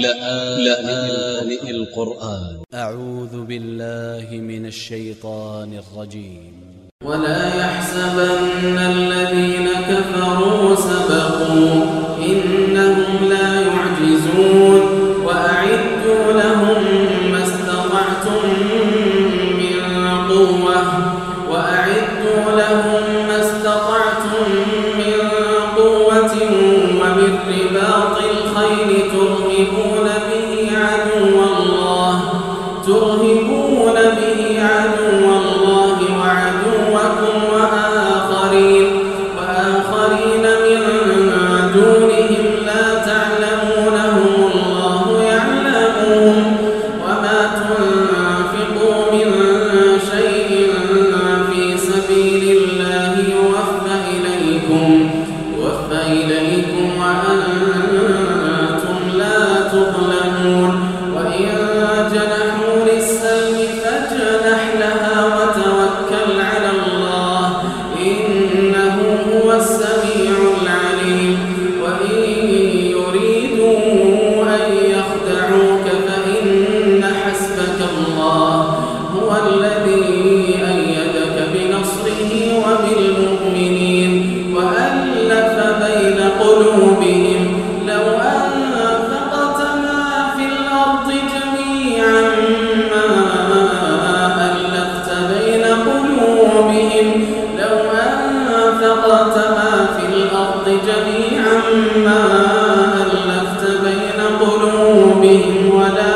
لآن القرآن. أ ع و ذ ب ا ل ل ه من ا ل ش ي ط ا ن ا ل ج ي م ولا يحسبن الذين كفروا سبقوا إنهم لا يعجزون. وأعدوا لهم ما استطعتم من قوة. وأعدوا لهم ما استطعتم من قوة ومن رباط الخيل ترهبون به عدو الله ترهبون به عدو جميعا ما ألفت بين قلوبهم لو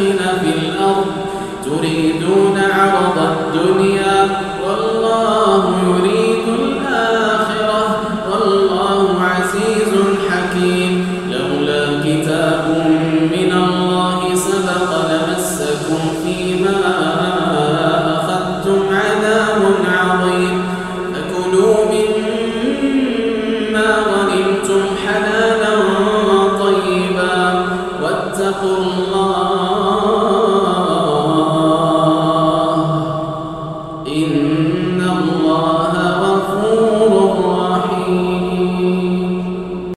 يثخن في الأرض تريدون عرض الدنيا